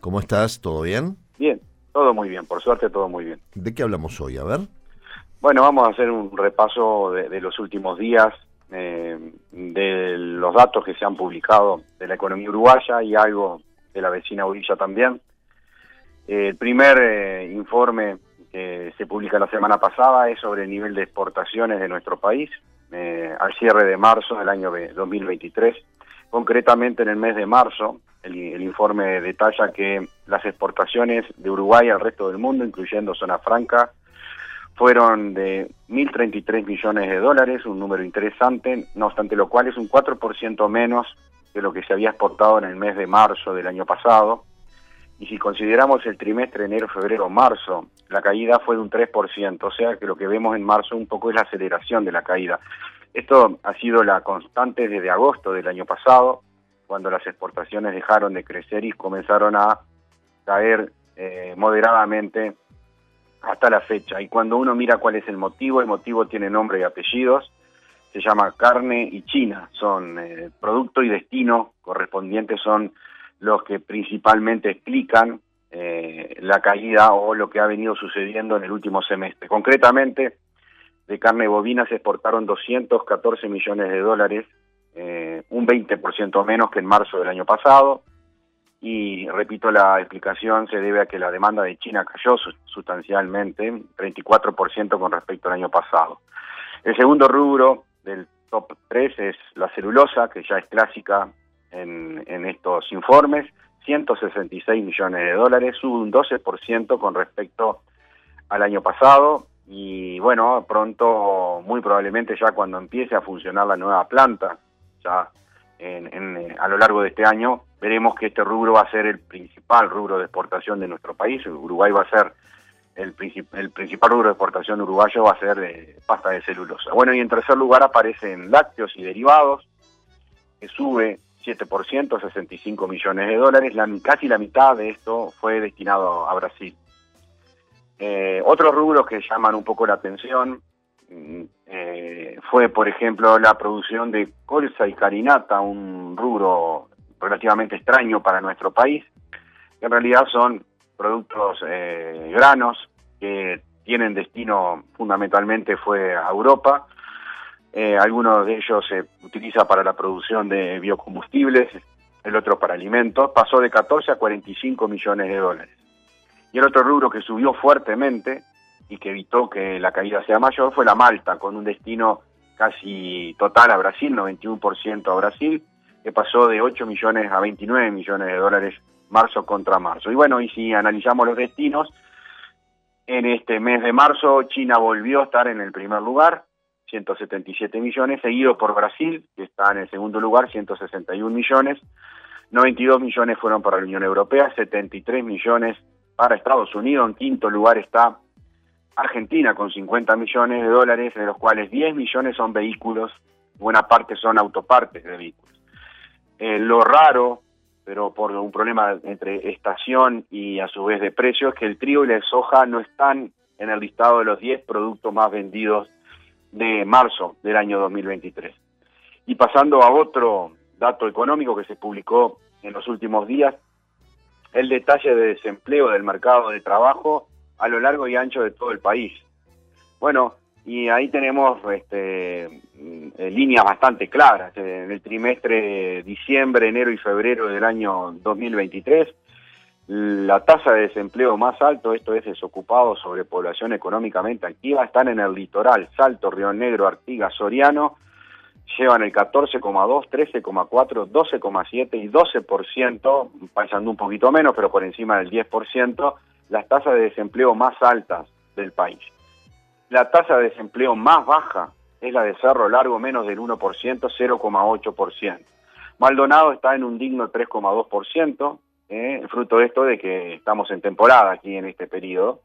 ¿Cómo estás? ¿Todo bien? Bien, todo muy bien. Por suerte, todo muy bien. ¿De qué hablamos hoy? A ver. Bueno, vamos a hacer un repaso de, los últimos días, eh, de los datos que se han publicado de la economía uruguaya y algo de la vecina Orilla también. el primer eh, informe que se publica la semana pasada es sobre el nivel de exportaciones de nuestro país eh, al cierre de marzo del año 2023. Concretamente en el mes de marzo, el, informe detalla que las exportaciones de Uruguay al resto del mundo, incluyendo zona franca, fueron de 1.033 millones de dólares, un número interesante, no obstante lo cual es un 4% menos de lo que se había exportado en el mes de marzo del año pasado. Y si consideramos el trimestre enero, febrero, marzo, la caída fue de un 3%, o sea que lo que vemos en marzo un poco es la aceleración de la caída. Esto ha sido la constante desde agosto del año pasado, cuando las exportaciones dejaron de crecer y comenzaron a caer eh, moderadamente hasta la fecha. Y cuando uno mira cuál es el motivo, el motivo tiene nombre y apellidos, se llama carne y China, son eh, producto y destino correspondientes, son los que principalmente explican eh, la caída o lo que ha venido sucediendo en el último semestre. Concretamente, de carne bovina se exportaron 214 millones de dólares eh, un 20% menos que en marzo del año pasado. Y repito, la explicación se debe a que la demanda de China cayó sustancialmente, 34% con respecto al año pasado. El segundo rubro del top 3 es la celulosa, que ya es clásica en, en estos informes, 166 millones de dólares, sube un 12% con respecto al año pasado y bueno, pronto, muy probablemente ya cuando empiece a funcionar la nueva planta eh, a lo largo de este año, veremos que este rubro va a ser el principal rubro de exportación de nuestro país. Uruguay va a ser el, el principal rubro de exportación uruguayo va a ser de pasta de celulosa. Bueno, y en tercer lugar aparecen lácteos y derivados, que sube 7%, 65 millones de dólares. La, casi la mitad de esto fue destinado a Brasil. Eh, otros rubros que llaman un poco la atención eh, fue, por ejemplo, la producción de colza y carinata, un rubro relativamente extraño para nuestro país, que en realidad son productos eh, granos que tienen destino fundamentalmente fue a Europa. Eh, algunos de ellos se utiliza para la producción de biocombustibles, el otro para alimentos. Pasó de 14 a 45 millones de dólares. Y el otro rubro que subió fuertemente y que evitó que la caída sea mayor fue la Malta, con un destino casi total a Brasil, 91% a Brasil, que pasó de 8 millones a 29 millones de dólares marzo contra marzo. Y bueno, y si analizamos los destinos, en este mes de marzo China volvió a estar en el primer lugar, 177 millones, seguido por Brasil, que está en el segundo lugar, 161 millones, 92 millones fueron para la Unión Europea, 73 millones para Estados Unidos, en quinto lugar está Argentina con 50 millones de dólares, de los cuales 10 millones son vehículos, buena parte son autopartes de vehículos. Eh, lo raro, pero por un problema entre estación y a su vez de precio, es que el trigo y la soja no están en el listado de los 10 productos más vendidos de marzo del año 2023. Y pasando a otro dato económico que se publicó en los últimos días, el detalle de desempleo del mercado de trabajo a lo largo y ancho de todo el país. Bueno, y ahí tenemos este, mm, líneas bastante claras. En el trimestre diciembre, enero y febrero del año 2023, la tasa de desempleo más alto, esto es desocupado sobre población económicamente activa, están en el litoral, Salto, Río Negro, Artigas, Soriano, llevan el 14,2, 13,4, 12,7 y 12%, pasando un poquito menos, pero por encima del 10%, las tasas de desempleo más altas del país. La tasa de desempleo más baja es la de Cerro Largo, menos del 1%, 0,8%. Maldonado está en un digno 3,2%, eh, fruto de esto de que estamos en temporada aquí en este periodo.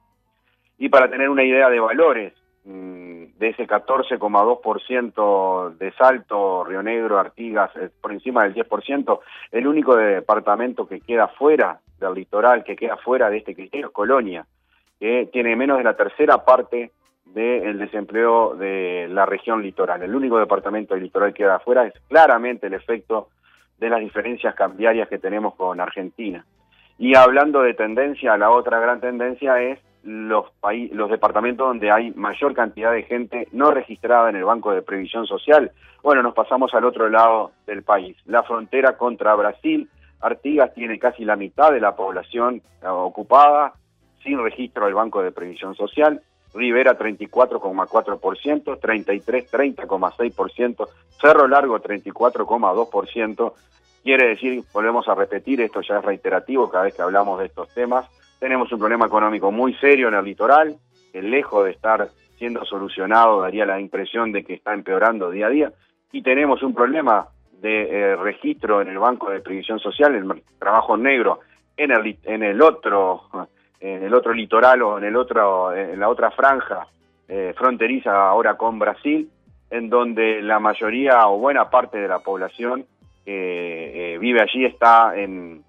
Y para tener una idea de valores, de ese 14,2% de Salto, Río Negro, Artigas, eh, por encima del 10%, el único departamento que queda fuera del litoral, que queda fuera de este criterio es Colonia, que tiene menos de la tercera parte del desempleo de la región litoral. El único departamento del litoral que queda afuera es claramente el efecto de las diferencias cambiarias que tenemos con Argentina. Y hablando de tendencia, la otra gran tendencia es los, los departamentos donde hay mayor cantidad de gente no registrada en el Banco de Previsión Social. Bueno, nos pasamos al otro lado del país. La frontera contra Brasil, Artigas tiene casi la mitad de la población eh, ocupada sin registro del Banco de Previsión Social. Rivera 34,4%, 33 30,6%, Cerro Largo 34,2%. Quiere decir, volvemos a repetir, esto ya es reiterativo cada vez que hablamos de estos temas, tenemos un problema económico muy serio en el litoral, que lejos de estar siendo solucionado daría la impresión de que está empeorando día a día, y tenemos un problema de eh, registro en el Banco de Previsión Social, el trabajo negro en el, otro en el otro litoral o en el otro en la otra franja eh, fronteriza ahora con Brasil, en donde la mayoría o buena parte de la población que eh, vive allí está en,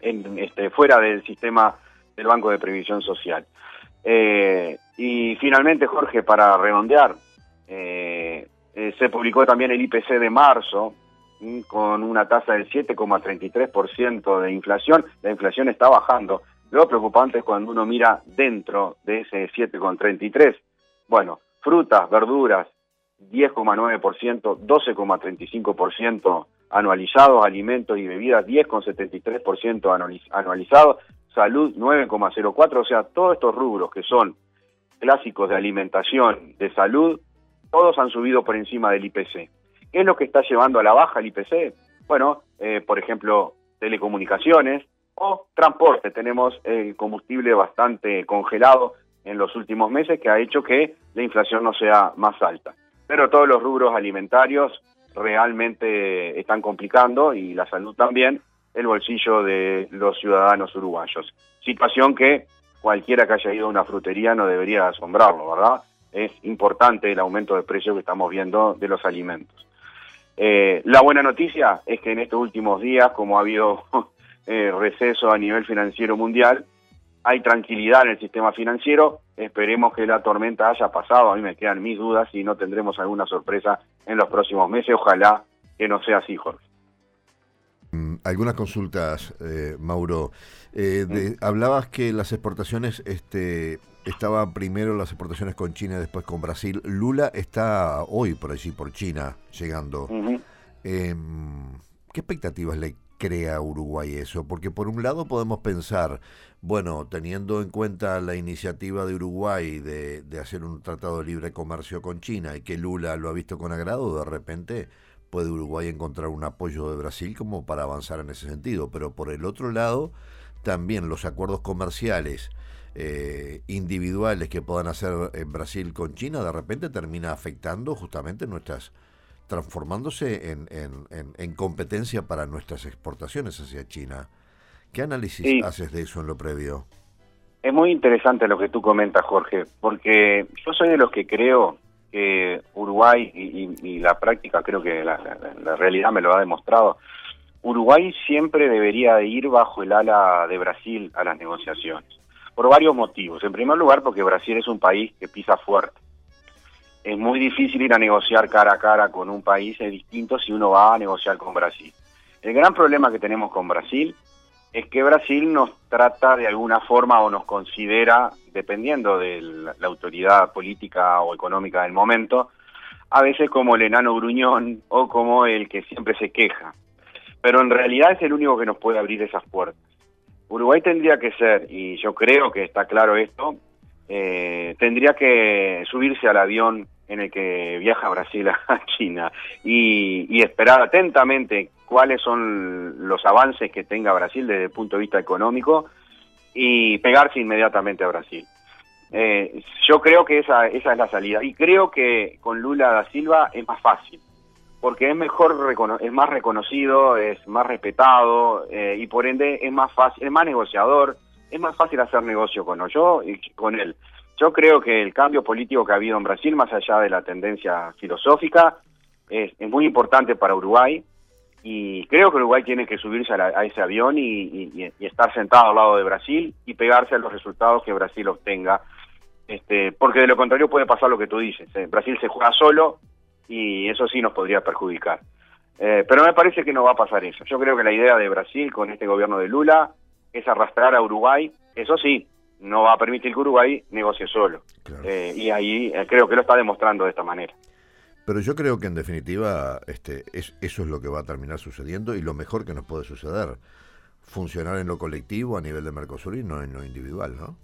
en este, fuera del sistema del Banco de Previsión Social. Eh, y finalmente, Jorge, para redondear, se publicó también el IPC de marzo, con una tasa del 7,33% de inflación. La inflación está bajando. Lo preocupante es cuando uno mira dentro de ese 7,33. Bueno, frutas, verduras, 10,9%, 12,35% anualizados, alimentos y bebidas 10,73% anualizados, salud 9,04%, o sea, todos estos rubros que son clásicos de alimentación, de salud, todos han subido por encima del IPC. ¿Qué es lo que está llevando a la baja el IPC? Bueno, eh, por ejemplo, telecomunicaciones, o transporte. Tenemos el combustible bastante congelado en los últimos meses que ha hecho que la inflación no sea más alta. Pero todos los rubros alimentarios realmente están complicando y la salud también el bolsillo de los ciudadanos uruguayos. Situación que cualquiera que haya ido a una frutería no debería asombrarlo, ¿verdad? Es importante el aumento de precios que estamos viendo de los alimentos. Eh, la buena noticia es que en estos últimos días, como ha habido eh, receso a nivel financiero mundial. Hay tranquilidad en el sistema financiero. Esperemos que la tormenta haya pasado. A mí me quedan mis dudas y no tendremos alguna sorpresa en los próximos meses. Ojalá que no sea así, Jorge. Mm, algunas consultas, eh, Mauro. Eh, mm. Hablabas que las exportaciones, este, estaban primero las exportaciones con China y después con Brasil. Lula está hoy por allí, por China, llegando. Em, ¿Qué expectativas le crea Uruguay eso? Porque por un lado podemos pensar, bueno, teniendo en cuenta la iniciativa de Uruguay de, de, hacer un tratado de libre comercio con China y que Lula lo ha visto con agrado, de repente puede Uruguay encontrar un apoyo de Brasil como para avanzar en ese sentido. Pero por el otro lado, también los acuerdos comerciales eh, individuales que puedan hacer en Brasil con China, de repente termina afectando justamente nuestras transformándose en, en, competencia para nuestras exportaciones hacia China. ¿Qué análisis haces de eso en lo previo? Es muy interesante lo que tú comentas, Jorge, porque yo soy de los que creo que Uruguay, y, la práctica creo que la, realidad me lo ha demostrado, Uruguay siempre debería ir bajo el ala de Brasil a las negociaciones, por varios motivos. En primer lugar, porque Brasil es un país que pisa fuerte es muy difícil ir a negociar cara a cara con un país distinto si uno va a negociar con Brasil. El gran problema que tenemos con Brasil es que Brasil nos trata de alguna forma o nos considera, dependiendo de la, autoridad política o económica del momento, a veces como el enano gruñón o como el que siempre se queja. Pero en realidad es el único que nos puede abrir esas puertas. Uruguay tendría que ser, y yo creo que está claro esto, eh, tendría que subirse al avión en el que viaja Brasil a China y, esperar atentamente cuáles son los avances que tenga Brasil desde el punto de vista económico y pegarse inmediatamente a Brasil. Eh, yo creo que esa, esa es la salida y creo que con Lula da Silva es más fácil porque es mejor, es más reconocido, es más respetado eh, y por ende es más fácil, es más negociador, es más fácil hacer negocio con yo y con él. Yo creo que el cambio político que ha habido en Brasil, más allá de la tendencia filosófica, es, muy importante para Uruguay y creo que Uruguay tiene que subirse a, ese avión y, estar sentado al lado de Brasil y pegarse a los resultados que Brasil obtenga, este, porque de lo contrario puede pasar lo que tú dices. ¿eh? Brasil se juega solo y eso sí nos podría perjudicar. Eh, pero me parece que no va a pasar eso. Yo creo que la idea de Brasil con este gobierno de Lula es arrastrar a Uruguay, eso sí, no va a permitir que Uruguay negocie solo. Eh, y ahí eh, creo que lo está demostrando de esta manera. Pero yo creo que en definitiva este, es, eso es lo que va a terminar sucediendo y lo mejor que nos puede suceder, funcionar en lo colectivo a nivel de Mercosur y no en lo individual, ¿no?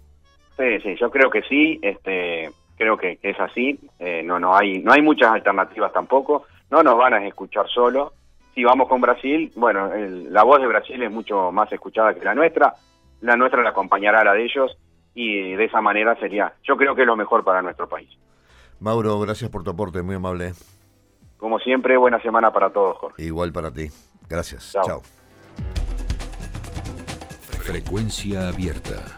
Sí, sí, yo creo que sí, este, creo que, es así, eh, no, no hay, no hay muchas alternativas tampoco, no nos van a escuchar solo. Si vamos con Brasil, bueno, la voz de Brasil es mucho más escuchada que la nuestra, la nuestra la acompañará a la de ellos y de esa manera sería, yo creo que es lo mejor para nuestro país. Mauro, gracias por tu aporte, muy amable. Como siempre, buena semana para todos, Jorge. Igual para ti. Gracias. Chao. Frecuencia abierta.